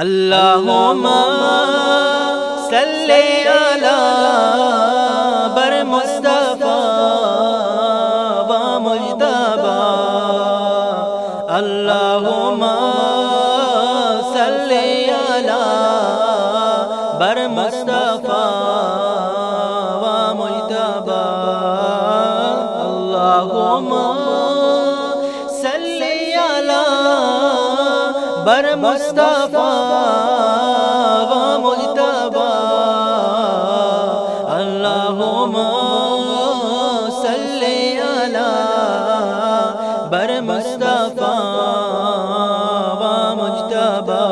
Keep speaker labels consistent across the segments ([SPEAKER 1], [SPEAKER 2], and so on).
[SPEAKER 1] اللهم صل على بر مصطفى ومجتبى اللهم صل على بر مصطفى ومجتبى اللهم بر مصطفى ومجتبى اللهم صل على بر مصطفى ومجتبى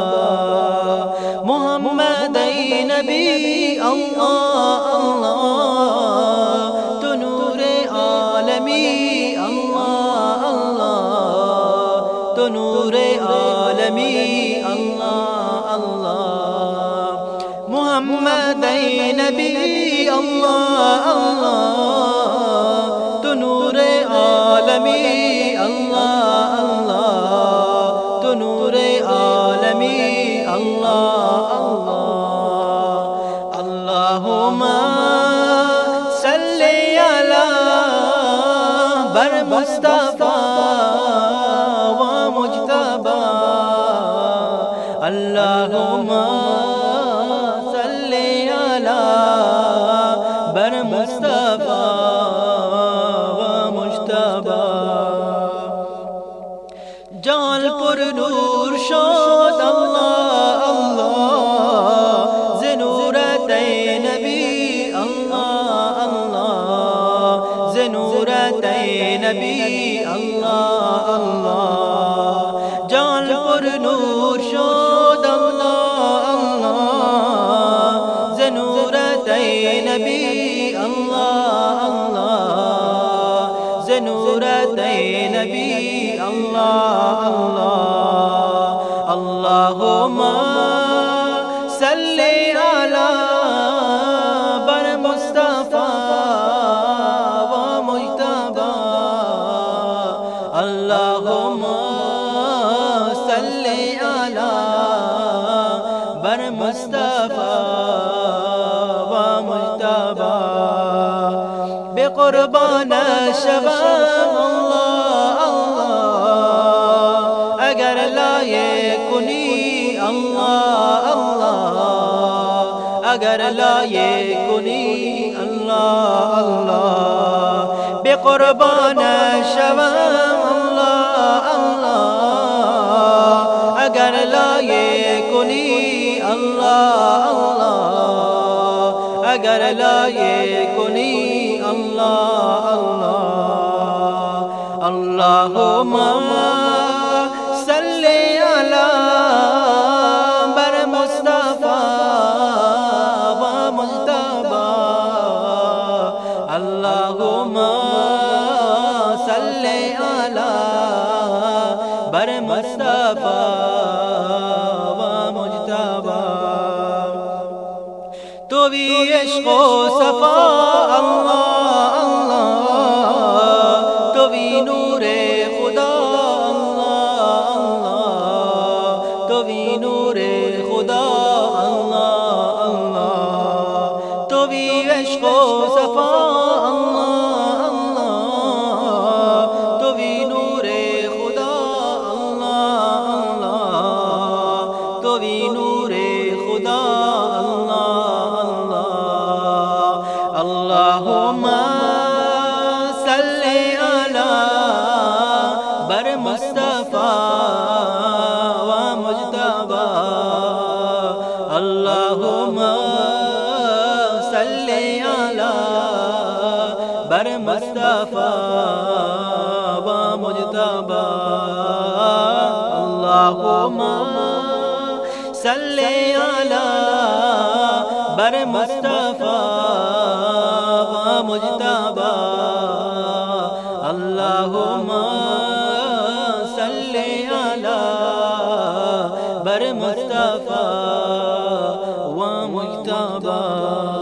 [SPEAKER 1] محمد نبی اللہ اللہ، تو نور عالمی، اللہ اللہ، تو نور عالمی. محمد نبی اللہ اللہ تو نور عالمی اللہ اللہ تو نور عالمی اللہ اللہ اللہم صل علی بر مصطفیٰ و بر مصطفیٰ و مجتبہ جال پر نور شاد اللہ اللہ۔ زنورت نبی، اللہ اللہ۔ زنورت نبی، اللہ اللہ۔ جال پر نور شاد اللہ اللہ۔ نبي الله. الله اللهم صلي على بر مصطفى ومجتبى. اللهم صلي على بر مصطفى ومجتبى. بقربان شباب الله. کنی اللہ اللہ اگر لائے کنی اللہ اللہ بے قربان شباب اللہ اللہ اگر لائے کنی اللہ اللہ اگر لائے کنی اللہ اللہ اللہم بر مصطفیٰ و مجتبہ تو بھی عشق و صفا اللہ اللہم صل علی بر مصطفیٰ و مجتبہ اللہم صل علی بر مصطفیٰ و مجتبہ اللہم صل علی بر مصطفیٰ مجتبہ۔ اللہم صلی علی بر مصطفیٰ و مجتبہ